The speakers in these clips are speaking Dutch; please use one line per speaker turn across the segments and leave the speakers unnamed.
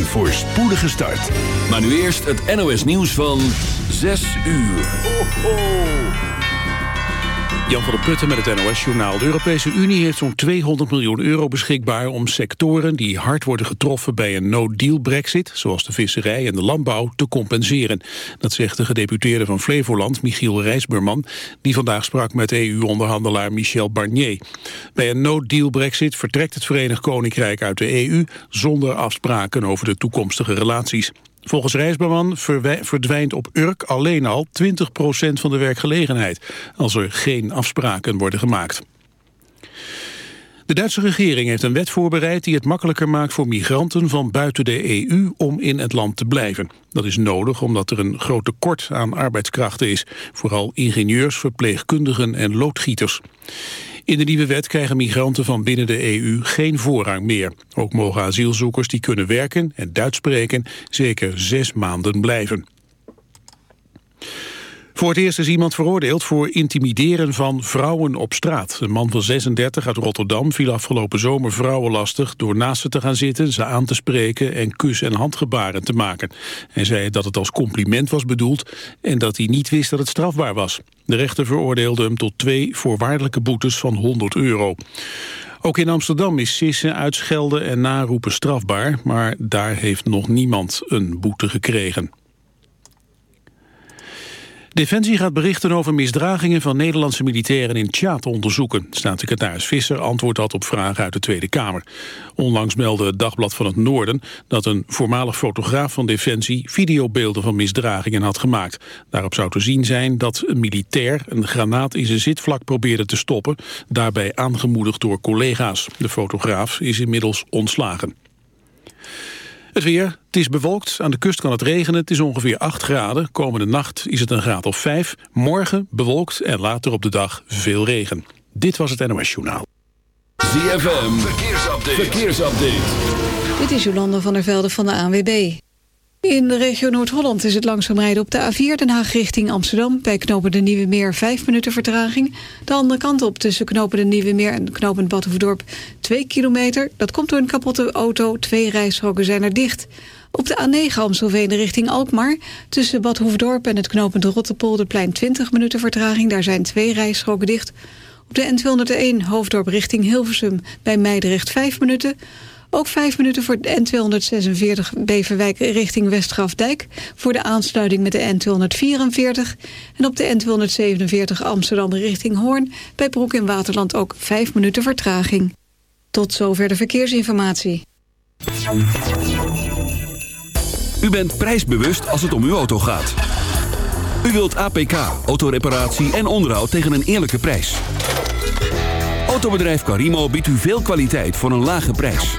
Een voorspoedige start.
Maar nu eerst het NOS nieuws van 6 uur. Ho, ho.
Jan van der Putten met het NOS-journaal. De Europese Unie heeft zo'n 200 miljoen euro beschikbaar... om sectoren die hard worden getroffen bij een no-deal brexit... zoals de visserij en de landbouw, te compenseren. Dat zegt de gedeputeerde van Flevoland, Michiel Rijsberman... die vandaag sprak met EU-onderhandelaar Michel Barnier. Bij een no-deal brexit vertrekt het Verenigd Koninkrijk uit de EU... zonder afspraken over de toekomstige relaties. Volgens Rijsberman verdwijnt op Urk alleen al 20% van de werkgelegenheid... als er geen afspraken worden gemaakt. De Duitse regering heeft een wet voorbereid die het makkelijker maakt voor migranten van buiten de EU om in het land te blijven. Dat is nodig omdat er een groot tekort aan arbeidskrachten is, vooral ingenieurs, verpleegkundigen en loodgieters. In de nieuwe wet krijgen migranten van binnen de EU geen voorrang meer. Ook mogen asielzoekers die kunnen werken en Duits spreken zeker zes maanden blijven. Voor het eerst is iemand veroordeeld voor intimideren van vrouwen op straat. Een man van 36 uit Rotterdam viel afgelopen zomer vrouwen lastig... door naast ze te gaan zitten, ze aan te spreken en kus- en handgebaren te maken. Hij zei dat het als compliment was bedoeld en dat hij niet wist dat het strafbaar was. De rechter veroordeelde hem tot twee voorwaardelijke boetes van 100 euro. Ook in Amsterdam is sissen, uitschelden en naroepen strafbaar... maar daar heeft nog niemand een boete gekregen. Defensie gaat berichten over misdragingen van Nederlandse militairen in Tjaat onderzoeken. Staatssecretaris Visser antwoordt dat op vragen uit de Tweede Kamer. Onlangs meldde het Dagblad van het Noorden dat een voormalig fotograaf van Defensie videobeelden van misdragingen had gemaakt. Daarop zou te zien zijn dat een militair een granaat in zijn zitvlak probeerde te stoppen, daarbij aangemoedigd door collega's. De fotograaf is inmiddels ontslagen. Het weer, het is bewolkt, aan de kust kan het regenen, het is ongeveer 8 graden. Komende nacht is het een graad of 5, morgen bewolkt en later op de dag veel regen. Dit was het NOS Journaal.
ZFM, verkeersupdate. verkeersupdate.
Dit is Jolanda van der Velde van de ANWB. In de regio Noord-Holland is het langzaam rijden op de A4 Den Haag richting Amsterdam. Bij knopen de Nieuwe Meer 5 minuten vertraging. De andere kant op tussen knopen de Nieuwe Meer en knopen Badhoevedorp 2 kilometer. Dat komt door een kapotte auto. Twee rijstroken zijn er dicht. Op de A9 Amstelveen richting Alkmaar. Tussen Bad Hoefdorp en het knooppunt Rotterpolderplein 20 minuten vertraging. Daar zijn twee rijstroken dicht. Op de N201 Hoofddorp richting Hilversum bij Meidrecht 5 minuten. Ook vijf minuten voor de N246 Beverwijk richting Westgrafdijk... voor de aansluiting met de N244. En op de N247 Amsterdam richting Hoorn... bij Broek in Waterland ook vijf minuten vertraging. Tot zover de verkeersinformatie.
U bent prijsbewust als het om uw auto gaat. U wilt APK, autoreparatie en onderhoud tegen een eerlijke prijs. Autobedrijf Carimo biedt u veel kwaliteit voor een lage prijs.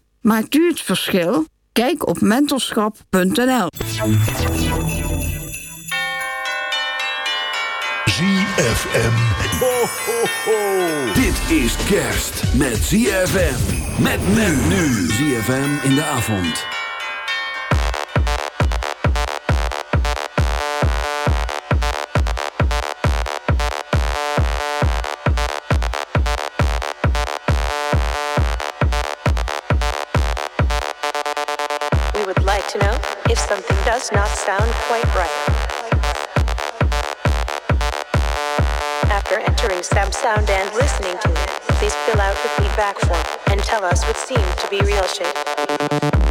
Maakt u het verschil? Kijk op mentorschap.nl.
ZFM.
Dit is kerst met ZFM. Met men nu. ZFM in de avond.
Does not sound quite right. After entering some sound and listening to it, please fill out the feedback form and tell us what seemed to be real shit.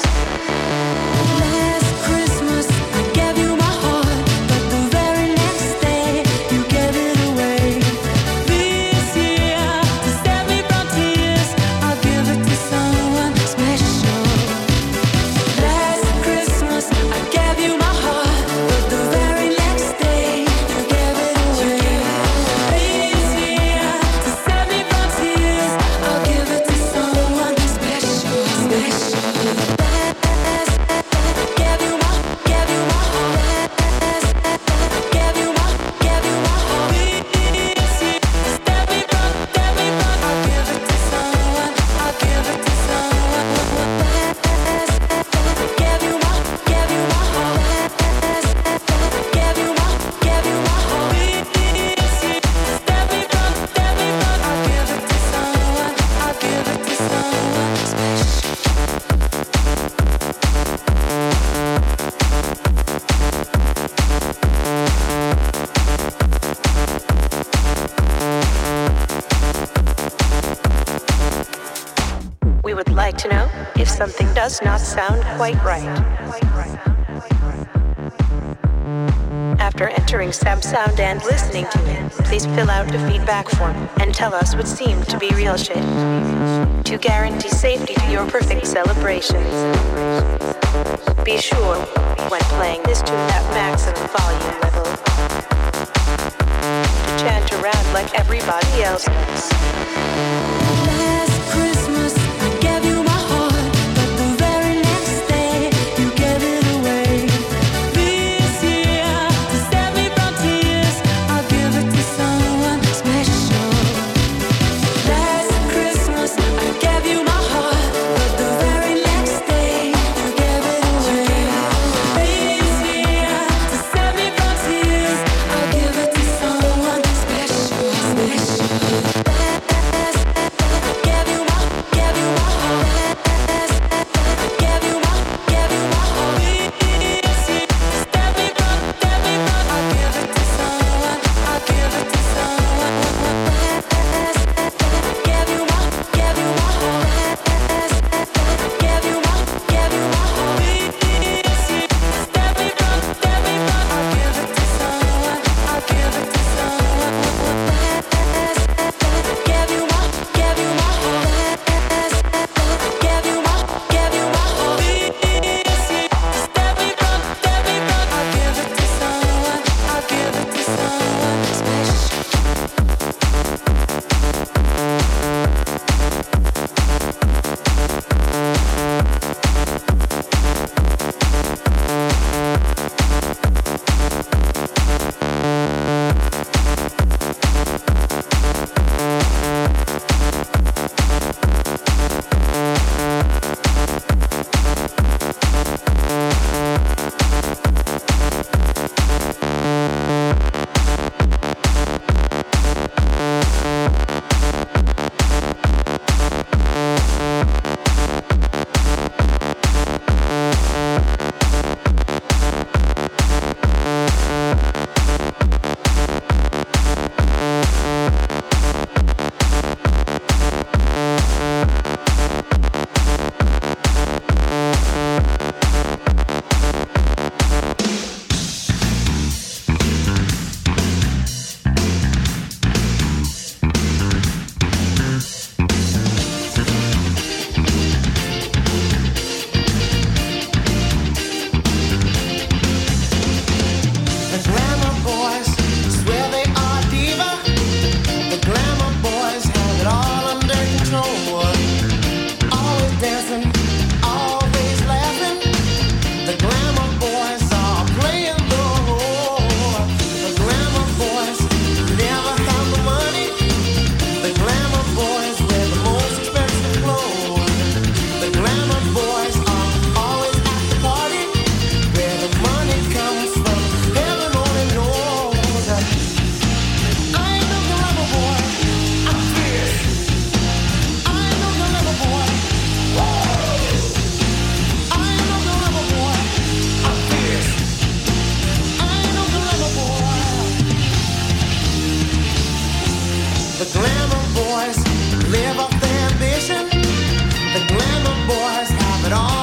Like to know if something does not sound quite right. After entering some sound and listening to it, please fill out the feedback form and tell us what seemed to be real shit. To guarantee safety to your perfect celebrations. Be sure, when playing this tune at maximum volume level, to chant around like everybody else does.
The
glamour boys live off their ambition. The glamour boys have it all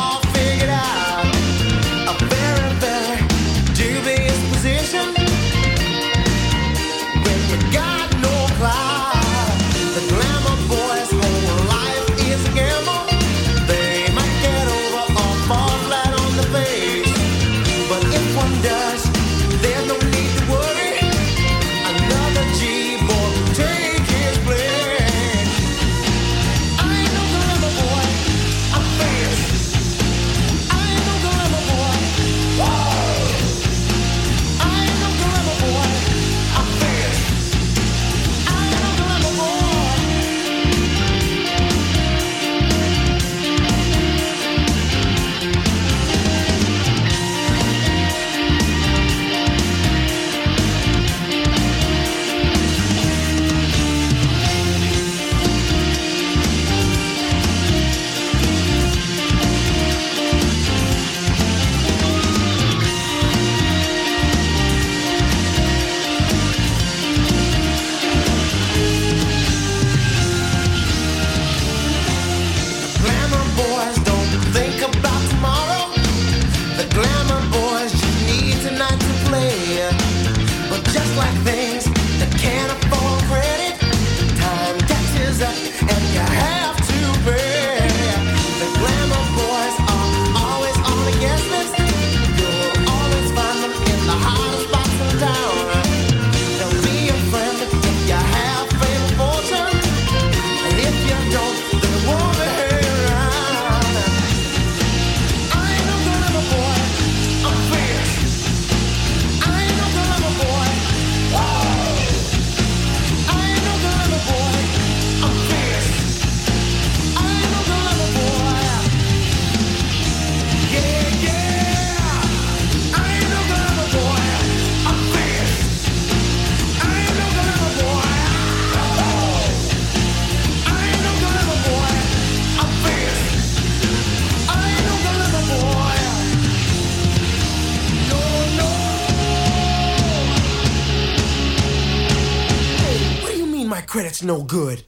no good?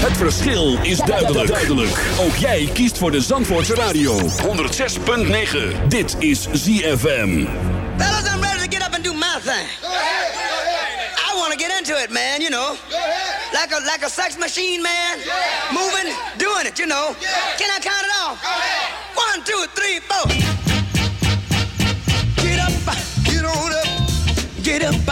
Het verschil is duidelijk. duidelijk. Ook jij kiest voor de Zandvoortse Radio. 106.9. Dit is ZFM.
Fellas, I'm ready to get up and do my thing. I want to get into it, man, you know. Like a like a sex machine, man. Moving, doing it, you know. Can I count it off? One, two, three, four. Get up, get on up. Get up,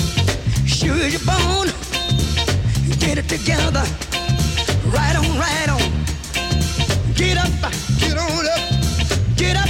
Sure you're born. Get it together. Right on, right on. Get up, get on up. Get up,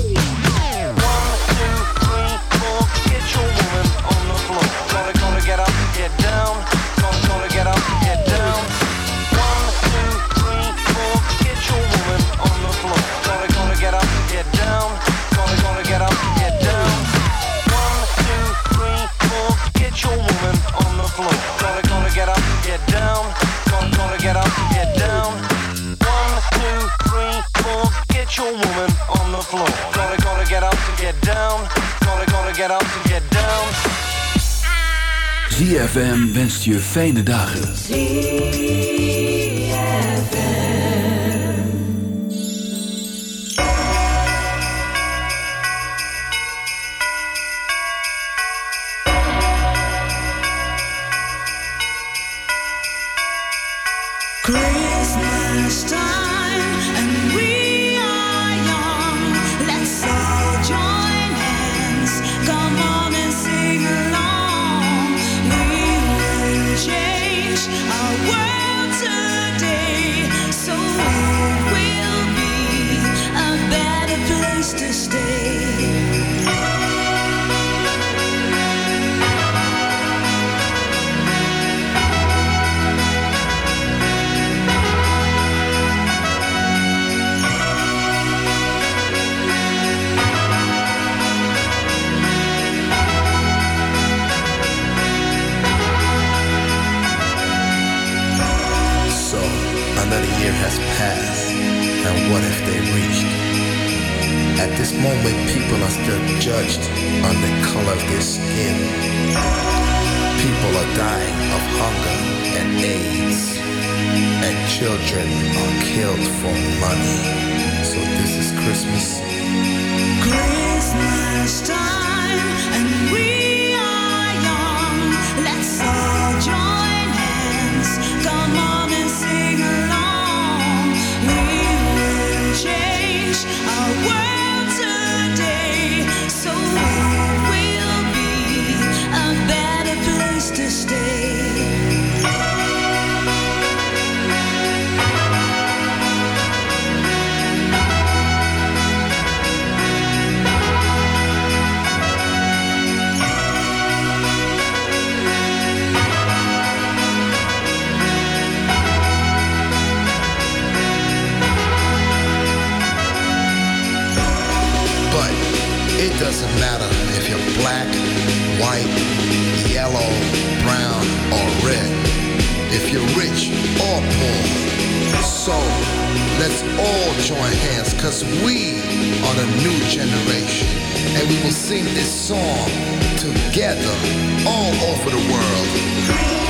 Get up and get down.
ZFM wenst je fijne dagen.
Christmas let's all join hands
cause we are the new generation. And we will sing this song together all over the world.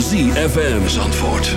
ZFM Zandvoort.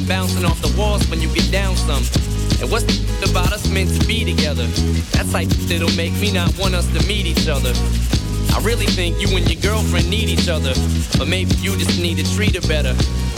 bouncing off the walls when you get down some. And what's the about us meant to be together? That's like that'll make me not want us to meet each other. I really think you and your girlfriend need each other, but maybe you just need to treat her better.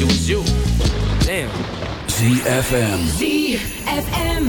it was you. Damn.
ZFM.
ZFM.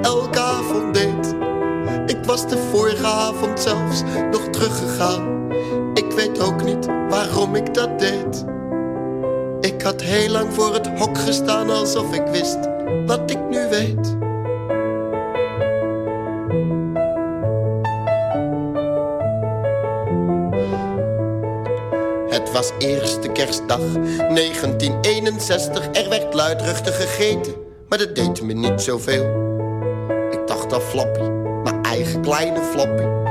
zelfs nog teruggegaan Ik weet ook niet waarom ik dat deed Ik had heel lang voor het hok gestaan alsof ik wist wat ik nu weet Het was eerste kerstdag 1961. Er werd luidruchtig gegeten, maar dat deed me niet zoveel. Ik dacht aan Flappy, mijn eigen kleine Flappy.